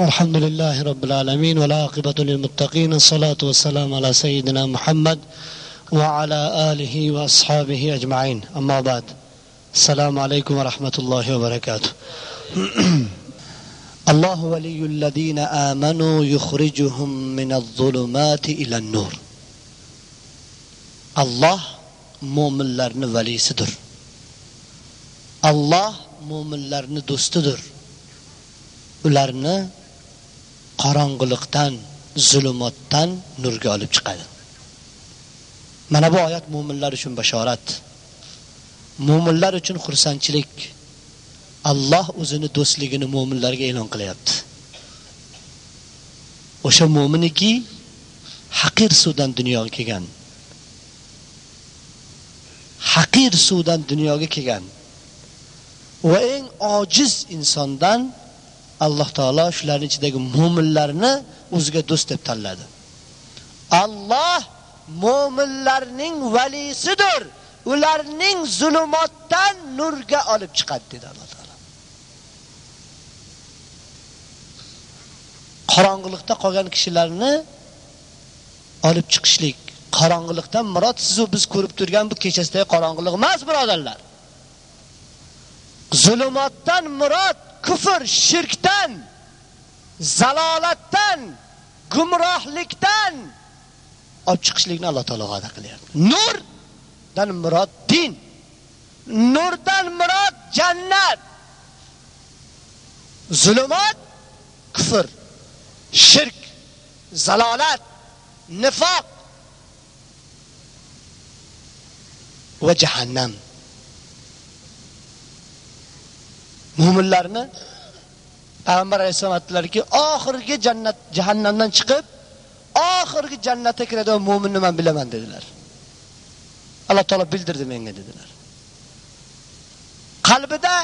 الحمد لله رب العالمين والعاقبة للمتقين الصلاة والسلام على سيدنا محمد وعلى آله وأصحابه أجمعين. أما بعد السلام عليكم ورحمة الله وبركاته. الله ولي الذين آمنوا يخرجهم من الظلمات إلى النور. الله مؤمن لرن وليسدر الله مؤمن لرن دوستدر ularni qorong'ilikdan zulmatdan nurga olib chiqadi. Mana bu oyat mu'minlar uchun bashorat. Mu'minlar uchun xursandchilik. Alloh o'zini do'stligini mu'minlarga e'lon qilyapti. O'sha mo'miniki haqir suvdan dunyoga kelgan. Haqir suvdan dunyoga kelgan. Va eng ojiz insondan alloh taolo shularning ichidagi mo'minlarni o'ziga do'st deb tanladi. Alloh mo'minlarning valisidir. Ularning zulumotdan nurga olib chiqadi dedi alloh taolo. Qorong'ulikda qolgan kishilarni olib chiqishlik qorong'ulikdan murod sizu biz ko'rib turgan bu kechasidagi qorong'ulik emas birodarlar. Zulumotdan murod kufr, shirkdan, zalolatdan, gumrohlikdan olib chiqishlikni Alloh taolo va'da qilyapti. Nurdan murod din. Nurdan murod jannat. Zulumot kufr, shirk, zalolat, nifoq va jahannam. Mu'minlarni Payg'ambar alayhisolom aytdilarki, oxirgi jannat jahannamdan chiqib, oxirgi jannatga kiradigan mu'minni men bilaman dedilar. Alloh taolo bildirdi menga dedilar. Qalbida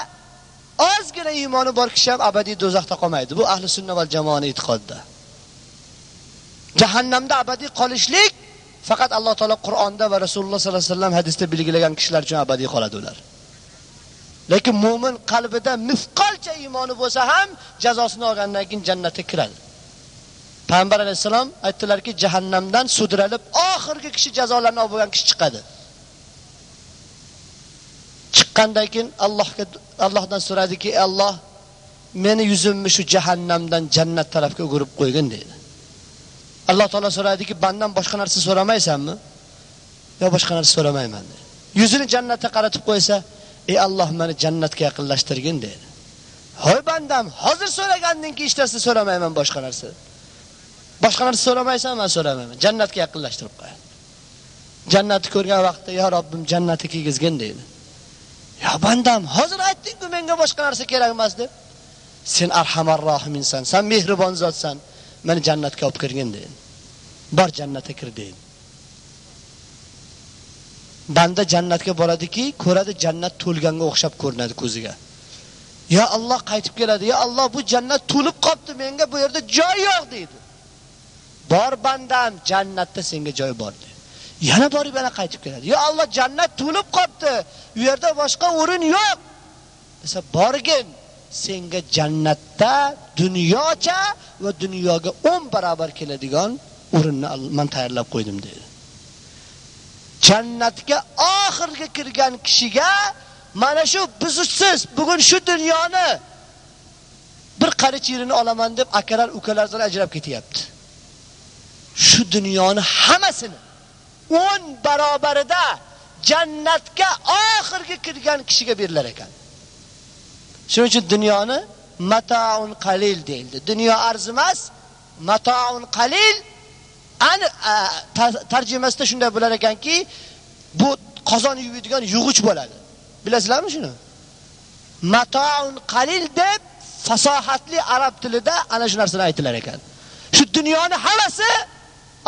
ozgina iymoni bor kishi ham abadiy do'zaxda qolmaydi. Bu ahli sunna va jamoaning e'tiqodida. Jahannamda abadiy qolishlik faqat Alloh taolo Qur'onda va Rasululloh sollallohu alayhi vasallam hadisda belgilagan kishilar uchun abadiy qoladi ular. Lekin mu'min qalbida mifqolcha iymoni bo'lsa ham jazosini olgandan keyin jannatga kiradi. Payg'ambar alayhisalom aytdilarki, jahannamdan sudralib oxirgi kishi jazolarni olib bo'lgan kishi chiqadi. Chiqqandan keyin Allohga Allohdan so'radiki, "Ey Alloh, meni yuzimni shu jahannamdan jannat tarafga o'girib qo'ygin" dedi. Alloh taolo so'radiki, "Bandan boshqa narsa so'ramaysanmi?" "Yo, boshqa narsa so'ramayman" dedi. Yuzini jannatga qaratib qo'ysa, ey Alloh meni jannatga yaqinlashtirgin dedi. Hoy bandam, hozir so'ragandinki ishtasi so'ramayman boshqa narsa. Boshqa narsa so'ramaysan, men so'ramayman. Jannatga yaqinlashtirib qo'y. Jannatni ko'rgan vaqtda ya Robbim jannatni kiygizgin dedi. Ya bandam, hozir aytding-ku menga boshqa narsa kerak emas deb. Sen arhamar rohiminsan, sen mehribon zotsan. Meni jannatga olib kirgin dedi. Bor jannatga kir dedi. Banda jannatga boradiki, ko'radi jannat to'lganga o'xshab ko'rinadi ko'ziga. Ya Alloh qaytib keladi. Ya Alloh bu jannat to'lib qopti, menga bu yerda joy yo'q deydi. Bor bandam, jannatda senga joy bor deydi. Yana borib yana qaytib keladi. Ya Alloh jannat to'lib qopti, u yerda boshqa o'rin yo'q. Desa borgin, senga jannatda dunyocha va dunyoga 10 barobar keladigan o'rinni men tayyorlab qo'ydim dedi. Jannatga oxirga kirgan kishiga mana shu bizsiz bugun shu dunyoni bir qarich yerini olaman deb akalar ukalardan ajrab ketyapti. Shu dunyoni hammasini 10 barobarida jannatga oxirgi kirgan kishiga berilar ekan. Shuning uchun dunyoni mataun qalil deyildi. Dunyo arzimas, mataun qalil ani tarjimasida shunday bo'lar ekanki, bu qozon yuvadigan yug'ich bo'ladi. Bilasizlarmi shuni? Mataun qalil deb fasohatli arab tilida ana shu narsani aytilar ekan. Shu dunyoni hammasi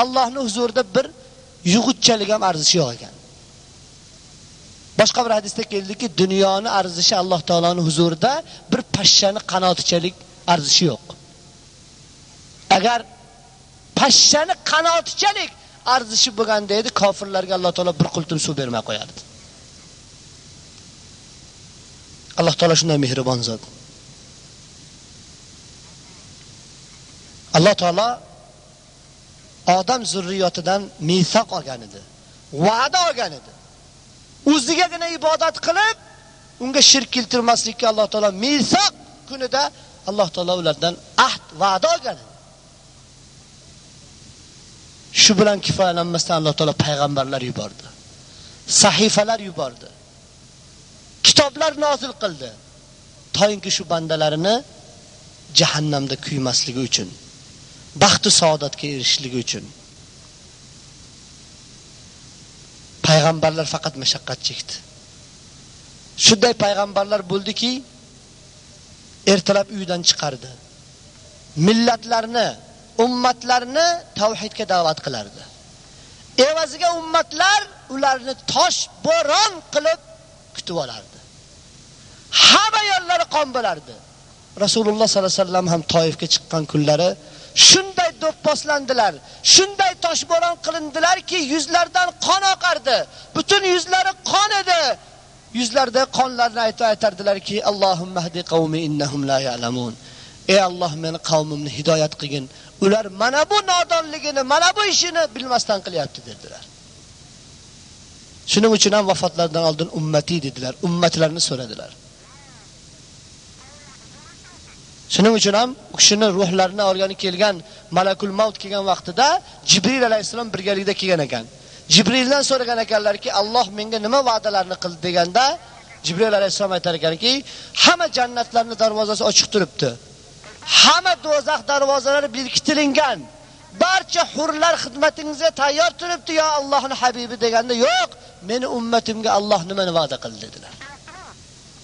Allohning huzurida bir yug'utchalik ham arzishi yo'q ekan. Boshqa bir hadisda keldiki, dunyoni arzishi Alloh taoloning huzurida bir pashshani qanotichalik arzishi yo'q. Agar pashshani qanotichalik arzishi bo'lganda edi, kofirlarga Alloh taolo bir qultum suv bermay qo'yardi. Alloh taolo shunday mehribon zot. Alloh taolo odam zurriyotidan misoq olgan edi. Va'da olgan edi. O'zigagina ibodat qilib, unga shirk keltirmaslikka Alloh taolo misoq kunida Alloh taolo ulardan ahd va'da olgan edi. Shu bilan kifoyalanmasdan Alloh taolo payg'ambarlar yubordi. Sahifalar yubordi. Kitoblar nozil qildi. Toyinki shu bandalarini jahannamda kuymasligi uchun. baxtu saodatga erishishligi uchun payg'ambarlar faqat mashaqqat chekdi. Shunday payg'ambarlar bo'ldiki, ertalab uydan chiqardi. Millatlarni, ummatlarni tavhidga da'vat qilardi. Evaziga ummatlar ularni tosh bo'ron qilib kutib olardi. Hamma yo'llari qon bo'lardi. Rasululloh sollallohu alayhi vasallam ham Toifga chiqqan kunlari shunday do'pposlandilar, shunday toshbo'ron qilindilarki, yuzlardan qon oqardi. Butun yuzlari qon edi. Yuzlarda qonlarni aytib aytardilarki, Allohumma hdi qavmi innahum la ya'lamun. Ey Alloh meni qavmimni hidoyat qilgin. Ular mana bu nodonligini, mana bu ishini bilmasdan qilyapti dedilar. Shuning uchun ham vafotlaridan oldin ummati dedilar, ummatlarni so'radilar. Shuning uchun ham u kishini ruhlarini olgani kelgan malakul maut kelgan vaqtida Jibril alayhisalom birgalikda kelgan ekan. Jibrildan so'ragan ekanlarki, Alloh menga nima va'dalarni qildi deganda, Jibril alayhisalom aytar ekanki, hamma jannatlarning darvozasi ochiq turibdi. Hamma do'zax darvozalari berkitilingan. Barcha hurlar xizmatingizga tayyor turibdi, yo Allohning habibi deganda, yo'q, meni ummatimga Alloh nimani va'da qildi dedilar.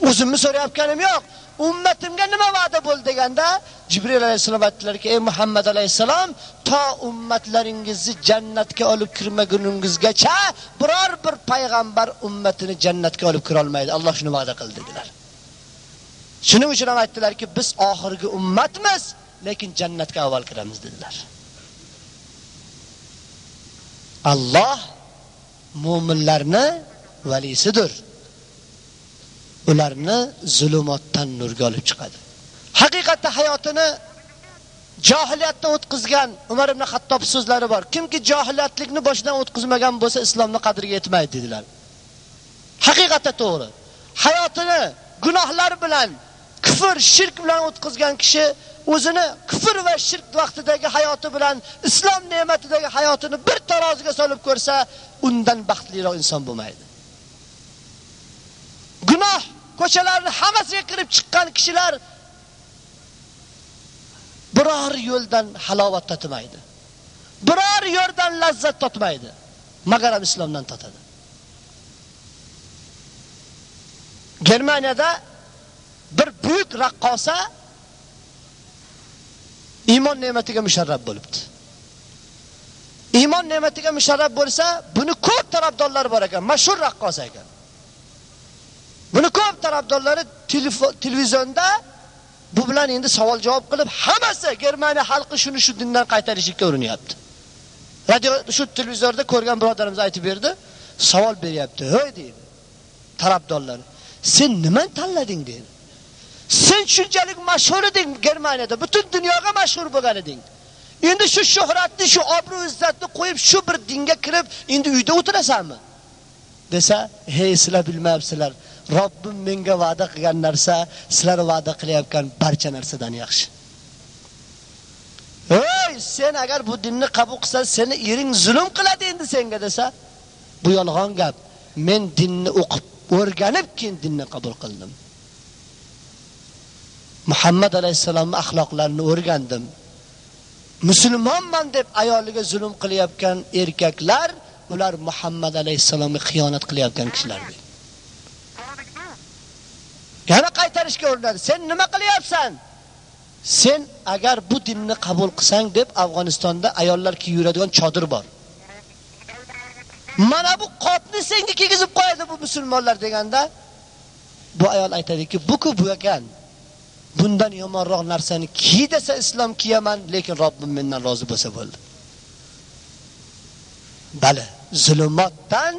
O'zimni so'rayotganim yo'q. ummatimga nima va'da bo'ldi deganda Jibril alayhisalom aytdilarki, ey Muhammad alayhisalom, to ummatlaringizni jannatga olib kirmaguningizgacha biror bir payg'ambar ummatini jannatga olib kira olmaydi. Alloh shuni va'da qildi dedilar. Shuning uchun ham aytdilarki, biz oxirgi ummatmiz, lekin jannatga avval kiramiz dedilar. Alloh mu'minlarni valisidir. ularni zulumotdan nurga olib chiqadi. Haqiqatda hayotini jahiliyatda o'tkazgan Umar ibn Xattob so'zlari bor. Kimki jahiliyatlikni boshidan o'tkazmagan bo'lsa, islomni qadriga yetmaydi dedilar. Haqiqatda to'g'ri. Hayotini gunohlar bilan, kufr, shirk bilan o'tkazgan kishi o'zini kufr va shirk vaqtidagi hayoti bilan islom ne'matidagi hayotini bir taroziga solib ko'rsa, undan baxtliroq inson bo'lmaydi. Gunoh ko'chalarni hammasiga kirib chiqqan kishilar biror yo'ldan halovat tatmaydi. Biror yo'ldan lazzat tatmaydi. Magar islomdan tatadi. Germaniyada bir buyuk raqqosa iymon ne'matiga musharrab bo'libdi. Iymon ne'matiga musharrab bo'lsa, buni ko'p tarafdorlar bor ekan, mashhur raqqosa ekan. Buni ko'p tarafdorlari televizionda bu bilan endi savol javob qilib, hammasi Germaniya xalqi shuni shu dindan qaytarishga uranyapti. Radio shu televizorda ko'rgan birodarimiz aytib berdi, savol beryapti. "Hoy" deydi. Tarafdorlar, "Sen nima tanlading?" deydi. "Sen shunchalik mashhur eding Germaniyada, butun dunyoga mashhur bo'lgan eding. Endi shu shuhratni, shu obro' izzatni qo'yib shu bir dinga kirib, endi uyda o'tirasanmi?" desa, "Hey, sizlar bilmayapsizlar. Robbim menga va'da qilgan narsa sizlar va'da qilayotgan barcha narsadan yaxshi. Ey, sen agar bu dinni qabul qilsan, seni ering zulm qiladi endi senga desa, bu yolg'on gap. Men dinni o'qib, o'rganib keyin dinni qabul qildim. Muhammad alayhisolamning axloqlarini o'rgandim. Musulmonman deb ayoliga zulm qilayotgan erkaklar, ular Muhammad alayhisolamga xiyonat qilayotgan kishilar. Yana qaytarishga urinadi. Sen nima qilyapsan? Sen agar bu dinni qabul qilsang deb Afg'onistonda ayollar kiyib yuradigan chodir bor. Mana bu qopni senga kiygizib qo'yadi bu musulmonlar deganda bu ayol aytadiki, bu-ku bu ekan. Bundan yomonroq narsani kiy desa islom kiyaman, lekin Robbim mendan rozi bo'lsa bo'ldi. Bali, zulmatdan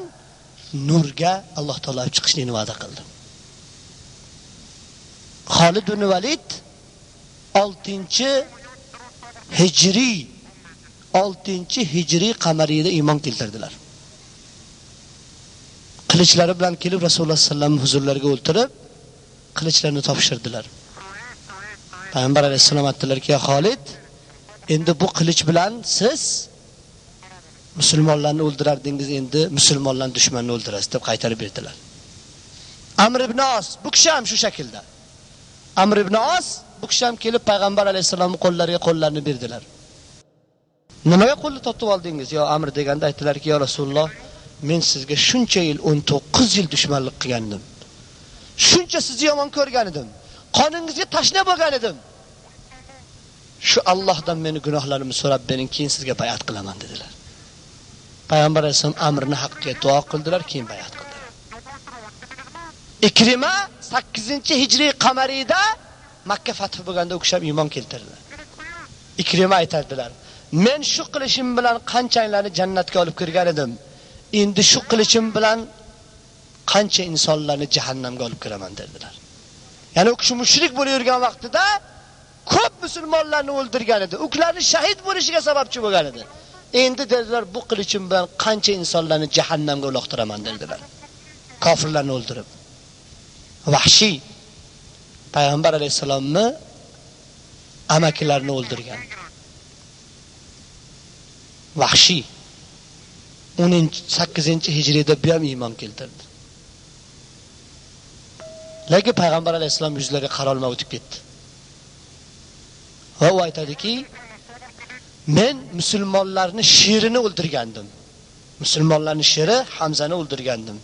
nurga Alloh taolo chiqishni va'da qildi. Xolid ibn Valid 6-hijriy 6-hijriy qamariyda iymon keltirdilar. Qilichlari bilan kelib Rasululloh sallallohu huzurlariga o'ltirib, qilichlarini topshirdilar. Payg'ambar alayhissalom aytdilarki, Xolid, endi bu qilich bilan siz musulmonlarni o'ldirardingiz, endi musulmonlar dushmanini o'ldirasiz" deb qaytarib berdilar. Amr ibn Os bu kishi ham shu shaklda. Amr ibn Os bu kishi ham kelib payg'ambar alayhisolamning qo'llariga qo'llarini berdilar. Nimaga qo'lni totib oldingiz? Yo Amr deganda aytdilarki, "Ya Rasululloh, men sizga shuncha yil 19 yil dushmanlik qilgandim. Shuncha sizni yomon ko'rgan edim. Qoningizga tashna bo'lgan edim. Shu Allohdan meni gunohlarimni so'rab bering, keyin sizga bay'at qilaman" dedilar. Payg'ambar alayhisolam Amrni haqqiga duo qildilar, keyin bay'at qildilar. Ikrima 8-hijriy qamariyda Makka fath bo'lganda o'kishab iymon keltirdi. Ikrima aytadilar: "Men shu qilishim bilan qanchanglarni jannatga olib kirgan edim. Endi shu qilishim bilan qancha insonlarni jahannamga olib kiraman" dedilar. Ya'ni u kishi mushrik bo'lib yurgan vaqtida ko'p musulmonlarni o'ldirgan edi. Ularni shahid bo'lishiga sababchi bo'lgan edi. Endi dedilar, bu qilichim bilan qancha insonlarni jahannamga uloqtiraman dedilar. Kofirlarni o'ldirib. Vahshiy payg'ambar alayhisalomni amakilarini o'ldirgan. Vahshiy 18-hijriyada bu ham iymon keltirdi. Lekin payg'ambar alayhissalom yuzlariga qarolmay o'tib ketdi. Va u aytadiki, men musulmonlarni sherini o'ldirgandim. Musulmonlarning sheri Hamzani o'ldirgandim.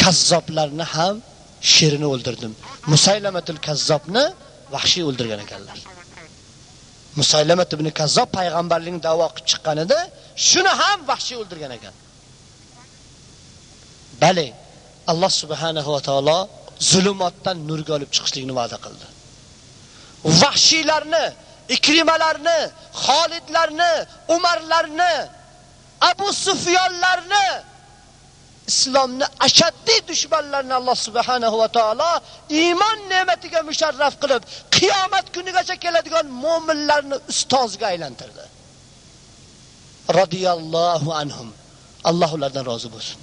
Kazzoblarni ham sherini o'ldirdim. Musaylamatul Kazzobni vahshiy o'ldirgan ekanlar. Musaylamat ibn Kazzob payg'ambarlikni da'vo qilib chiqqanida shuni ham vahshiy o'ldirgan ekan. Bali, Alloh subhanahu va taolo zulumotdan nurga olib chiqishlikni va'da qildi. Vahshiylarni, Ikrimalarni, Xolidlarni, Umarlarni, Abu Sufyonlarni islomni ashaddiy dushmanlarini Alloh subhanahu va taolo iymon ne'matiga musharraf qilib, qiyomat kunigacha keladigan mu'minlarni ustozga aylantirdi. Radiyallohu anhum. Alloh ulardan rozi bo'lsin.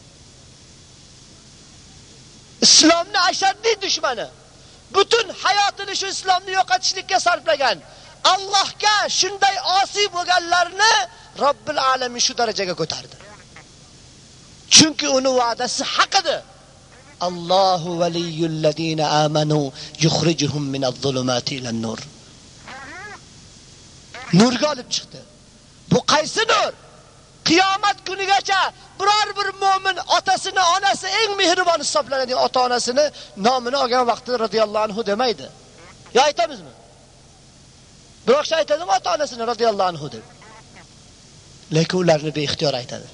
Islomni ashaddiy dushmani butun hayotini shu islomni yo'qotishlikka sarflagan. Allohga shunday osiy bo'lganlarni Robbil alamin shu darajaga ko'tardi. Chunki uni va'dasi haq edi. Allohu valiyul ladina amanu yukhrijuhum minadh-dhulumati ilan-nur. Nurga olib chiqdi. Bu qaysi nur? Qiyomat kunigacha biror bir mu'min otasini, onasi eng mehribon hisoblanadigan ota-onasini nomini olgan vaqtida radhiyallohu anhu demaydi. Yo aytamizmi? Biroq shay aytadimi ota-onasini radhiyallohu anhu deb. Lekin ularni beixtiyor aytadi.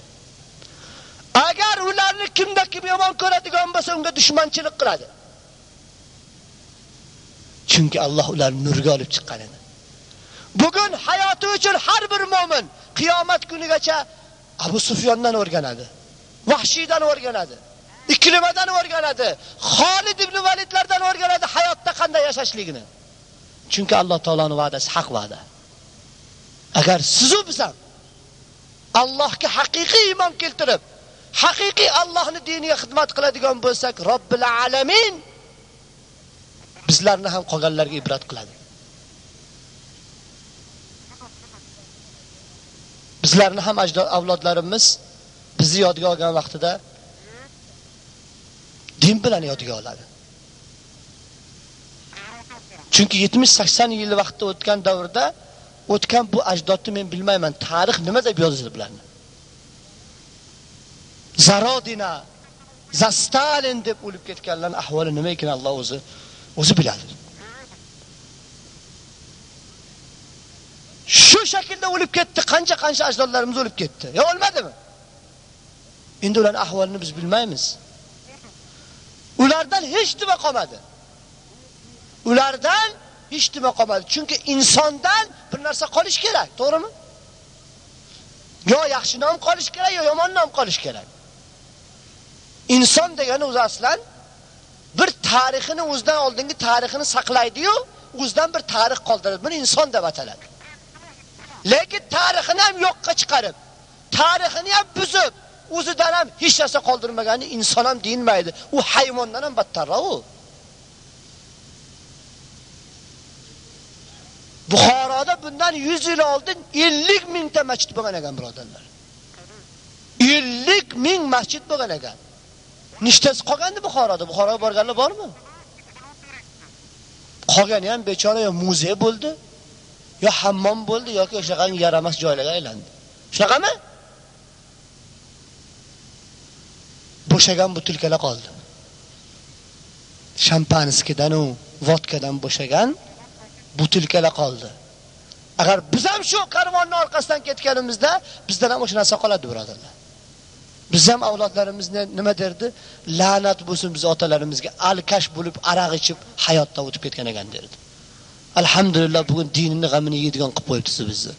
Agar ularni kimda kim yomon ko'radigan bo'lsa, unga dushmanchilik qiladi. Chunki Alloh ularni nurga olib chiqqan edi. Bugun hayoti uchun har bir mu'min qiyomat kunigacha Abu Sufyondan o'rganadi. Vahshiydan o'rganadi. Ikrimadan o'rganadi. Xolid ibn Validlardan o'rganadi hayotda qanday yashashligini. Chunki Alloh taoloning va'dasi haq va'da. Agar siz u biz ham Allohga haqiqiy iymon keltirib, haqiqiy Allohning diniga xizmat qiladigan bo'lsak, Robbil alamin bizlarni ham qolganlarga ibrat qiladi. Bizlarni ham ajdod avlodlarimiz bizni yodga olgan vaqtida din bilan yodga oladi. Chunki 70-80 yil vaqtda o'tgan davrda o'tgan bu ajdodni men bilmayman, tarix nima deb yozildi bularni. Zarodina, Zastalin deb o'lib ketganlarning ahvoli nima ekan Alloh o'zi o'zi biladi. Shu shaklda o'lib ketdi, qancha-qancha ajdodlarimiz o'lib ketdi. Yo o'lmadimi? Endi ular ahvolini biz bilmaymiz. Ulardan hech nima qolmadi. Ulardan hech nima qolmadi. Chunki insondan bir narsa qolish kerak, to'g'rimi? Yo yaxshi nom qolish kerak, yo yomon nom qolish kerak. Inson degani o'zi aslan bir tarixini o'zidan oldingi tarixini saqlaydi-yu, o'zidan bir tarix qoldiradi. Buni inson deb ataladi. Lekin tarixini ham yo'qqa chiqarib, tarixini ham buzib, o'zidan ham hech narsa qoldirmagani inson ham deyilmaydi. U hayvondan ham battarroq u. Buxoroda bundan 100 yil oldin 50 mingta masjid bo'lgan ekan, birodarlar. 50 ming masjid bo'lgan ekan. Nishtasi qolgandi Buxoroda. Buxoroga borganlar bormi? Qolgani ham bechora yo muzey bo'ldi, yo hammom bo'ldi yoki o'shaqangi yaramas joylarga aylandi. Shunaqami? Bo'shagan butilkalar qoldi. Shampanskidan u vodkadan bo'shagan butilkalar qoldi. Agar biz ham shu karvonning orqasidan ketganimizda bizdan ham o'sha narsa qoladi, birodarlar. Biz ham avlodlarimizni nima derdi? La'nat bo'lsin biz otalarimizga alkash bo'lib aroq ichib hayotda o'tib ketgan ekan derdi. Alhamdulillah bugun dinini g'amini yeydigan qilib qo'yibdi bizni.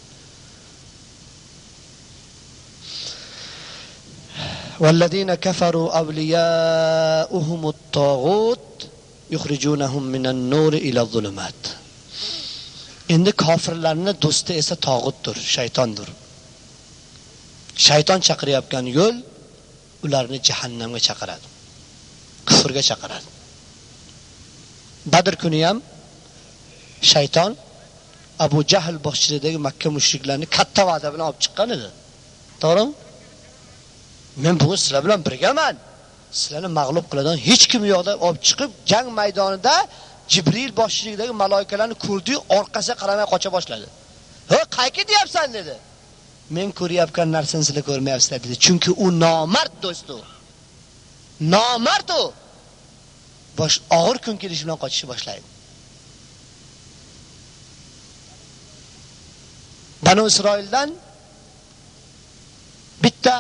والذين كفروا أولياؤهم الطاغوت يخرجونهم من النور إلى الظلمات endi kofirlarning do'sti esa tog'utdir, shaytondir. Shayton chaqirayotgan yo'l ularni jahannamga chaqiradi. Kufrga chaqiradi. Badr kuni ham shayton Abu Jahl boshchiligidagi Makka mushriklarini katta va'da bilan olib chiqqan edi. To'g'rimi? Men bugun sizlar bilan birgaman. Sizlarni mag'lub qiladigan hech kim yo'q deb olib chiqib, jang maydonida Jibril boshchiligidagi malaikalarni ko'rdi, orqasiga qaramay qocha boshladi. "Ha, qayki deyapsan?" dedi. Men ko'rayotgan narsani sizlar ko'rmayapsizlar dedi. Chunki u nomard do'st u. Nomard u. Bosh og'ir kun kelishi bilan qochishni boshlaydi. Banu Isroildan bitta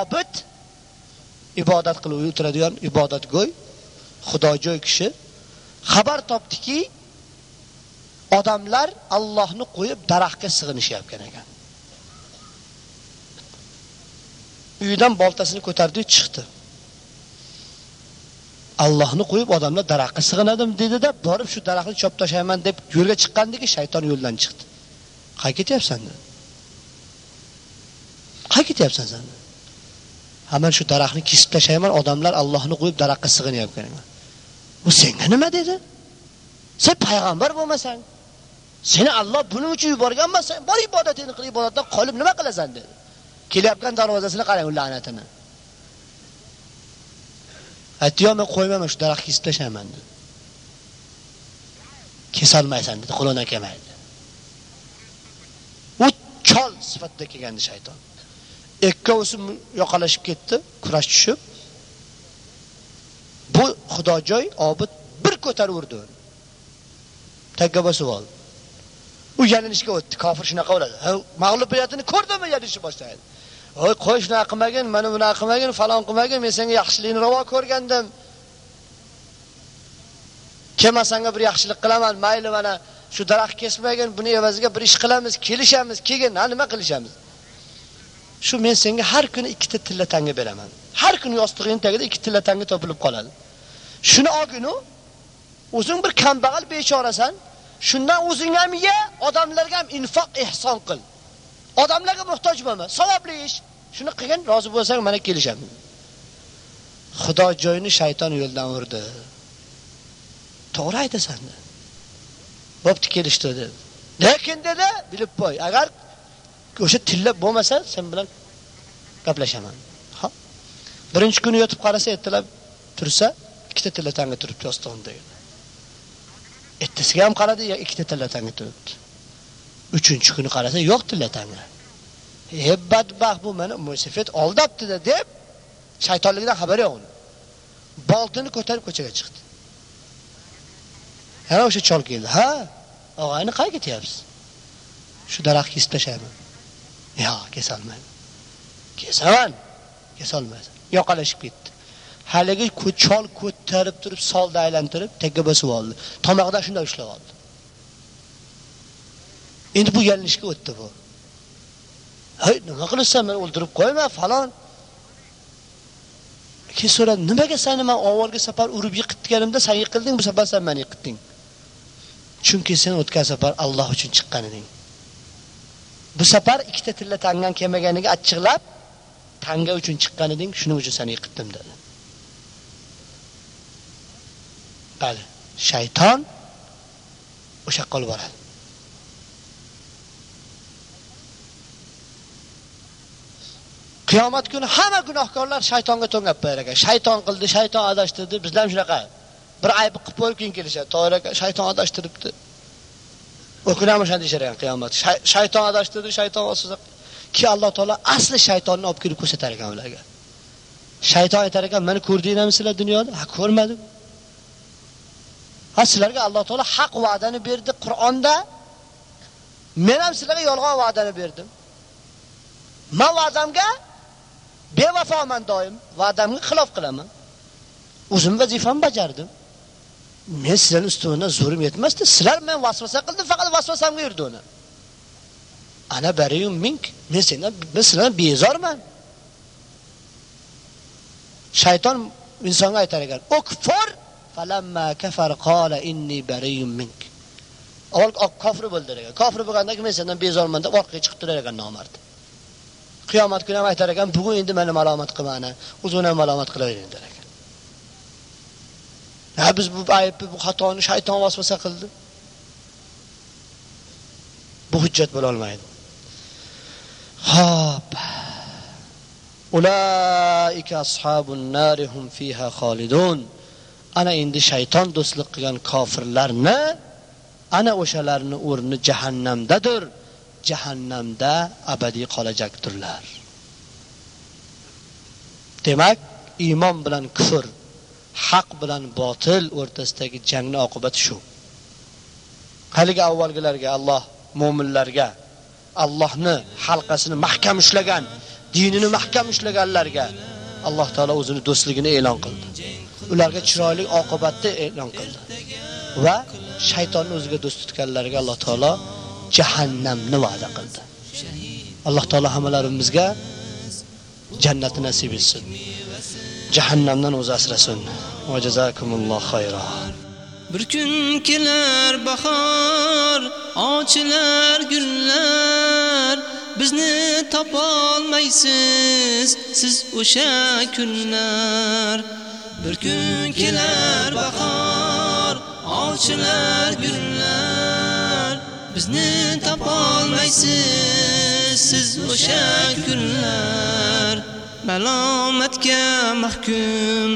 obid ibodat qilib o'tiradigan ibodatgo'y xudojo'y kishi xabar topdiki, odamlar Allohni qo'yib daraxtga sig'inishayotgan ekan. Uyidan boltasini ko'tardi, chiqdi. Allohni qo'yib odamlar daraxtga sig'inadim dedi-da, borib shu daraxtni chop tashlayman deb yo'lga chiqqandiki, shayton yo'ldan chiqdi. qay ketyapsan dedi. qay ketyapsan sen? Haman shu daraxtni kesib tashlayman, odamlar Allohni qo'yib daraxtga sig'inyapti. U senga nima dedi? Sen payg'ambar bo'lmasang, seni Alloh buning uchun yuborgan sen bor ibodatingni qil, ibodatdan qolib nima qilasan dedi. Kelyapgan darvozasini qarang, la'natini. Aytdi-yo, men qo'ymayman shu daraxt kesib tashlayman dedi. Kesolmaysan dedi, qo'lidan kelmaydi. U chol sifatida kelgandi shayton. Ikkovsi yoqalashib ketdi, kurash tushib. Bu xudojoy obid bir ko'taraverdi urdi. Tagga bosib oldi. U yalinishga o'tdi. Kofir shunaqa bo'ladi. Mag'lubiyatini ko'rdimi yalinishni boshlaydi. Voy, qo'y shunaqa qilmagin, mana bunaqa qilmagin, falon qilmagin, men senga yaxshilikni ravo ko'rgandim. Kelmasanga bir yaxshilik qilaman, mayli mana shu daraxt kesmagin, buni evaziga bir ish qilamiz, kelishamiz, kelgin, nima qilishamiz? Shu men senga har kuni ikkita tilla tanga beraman. Har kuni yostig'ingni tagida ikkita tilla tanga topilib qoladi. Shuni olginu, o'zing bir kambag'al bechorasan, shundan o'zing ham ye, odamlarga ham infoq ehson qil. Odamlarga muhtoj bo'lma, savobli ish. Shuni qilgin, rozi bo'lsang, mana kelishaman. Xudo joyini shayton yo'ldan urdi. To'g'ri aytasan. Bo'pti kelishdi dedi. Lekin dedi, bilib qo'y, agar o'sha tilla bo'lmasa sen bilan gaplashaman ha birinchi kuni yotib qarasa ertalab tursa ikkita tilla tanga turibdi yostug'imda ertasiga ham qaradi ikkita tilla tanga turibdi uchinchi kuni qarasa yo'q tilla tanga e badbaxt bu meni musifet aldabdi-da deb shaytonligidan xabari yo'q uni. Boltini ko'tarib ko'chaga chiqdi. Yana o'sha chol keldi. Ha og'ayni qayerga ketyapsiz? Shu daraxtni kesib tashlayman Yo, kesolmayman kesaman. Kesolmaysan yoqalashib ketdi. Haligi chol ko'tarib turib solda aylantirib tagga bosib oldi. Tomoqda shunday ushlab oldi. Endi bu yalinishga o'tdi bu. Hey nima qilasan meni o'ldirib qo'yma falon. Keyin so'radi nimaga seni man avvalgi safar urib yiqitganimda sen yiqilding bu safar sen meni yiqitding? Chunki sen o'tgan safar Alloh uchun chiqqan eding. Bu safar ikkita tilla tangan kelmaganiga achchiqlab tanga uchun chiqqan eding shuning uchun seni yiqitdim dedi. Bali shayton o'sha yoqqa olib boradi qiyomat kuni hamma gunohkorlar shaytonga to'ngab qo'yar ekan. Shayton qildi shayton adashtirdi. Bizlar ham shunaqa. Bir ayb qilib qo'yib keyin kelishadi to'g'ri aka shayton adashtiribdi. O'kinami o'shani deyishar ekan qiyomat shayton adashtirdi shayton keyin alloh taolo asli shaytonni olib kelib ko'rsatar ekan ularga. Shayton aytar ekan mani ko'rdinglarmi sizlar dunyoda? Ha ko'rmadim. Ha sizlarga alloh taolo haq va'dani berdi qur'onda. Men ham sizlarga yolg'on va'dani berdim. Man va'damga bevafoman doim va'damga xilof qilaman. O'zim vazifamni bajardim. Men sizlarni ustimdan zo'rim yetmasdi. Sizlar men vasvasa qildim faqat vasvasamga yurdi uni. Ana bariyum mink men sendan men sizlardan bezorman. Shayton insonga aytar ekan ukfur falamma kafar qala inni bariyum mink. Avval kofir bo'ldi ekan. Kofir bo'lgandan keyin men sendan bezorman deb orqaga chiqib turar ekan nomard. Qiyomat kuni ham aytar ekan bugun endi meni malomat qilmani o'zini ham malomat qilavering der ekan. Ha biz bu aybni bu xatoni shayton vasvasa qildi. Bu hujjat bo'la olmaydi. Ho'p ulaika ashabun nari hum fiha xolidun. Ana endi shayton do'stlik qilgan kofirlarni ana o'shalarni o'rni jahannamdadir. Jahannamda abadiy qolajakdirlar. Demak iymon bilan kufr haq bilan botil o'rtasidagi jangni oqibati shu. Haligi avvalgilarga alloh mo'minlarga allohni halqasini mahkam ushlagan dinini mahkam ushlaganlarga alloh taolo o'zini do'stligini e'lon qildi. Ularga chiroyli oqibatni e'lon qildi. Va shaytonni o'ziga do'st tutganlarga alloh taolo jahannamni va'da qildi. Alloh taolo hammalarimizga jannatni nasib etsin. Jahannamdan o'zi asrasin. Va jazakumulloh xayra. bir kun kelar bahor ochilar gullar. Bizni topolmaysiz siz o'sha kunlar. Bir kun kelar bahor ochilar gullar. Bizni topolmaysiz siz o'sha kunlar malomatga mahkum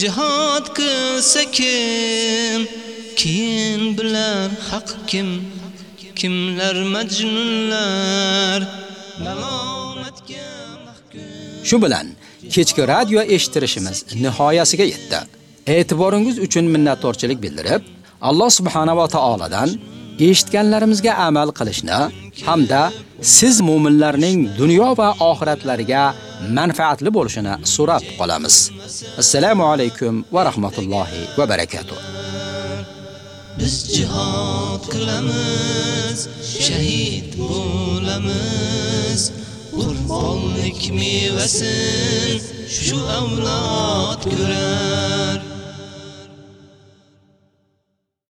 jihad qilsa kim keyin bilar haq kim kimlar majnunlar malomatga mahkum Shu bilan kechki radio eshitirishimiz nihoyasiga yetdi. E'tiboringiz uchun minnatdorchilik bildirib, Alloh subhanahu va taoladan eshitganlarimizga amal qilishni hamda siz mu'minlarning dunyo va oxiratlariga manfaatli bo'lishini so'rab qolamiz. Assalomu alaykum va rahmatullohi va barakotuh. Biz jihad qilamiz, shahid bo'lamiz. Qurbonlik mevasin shu avlod ko'rar.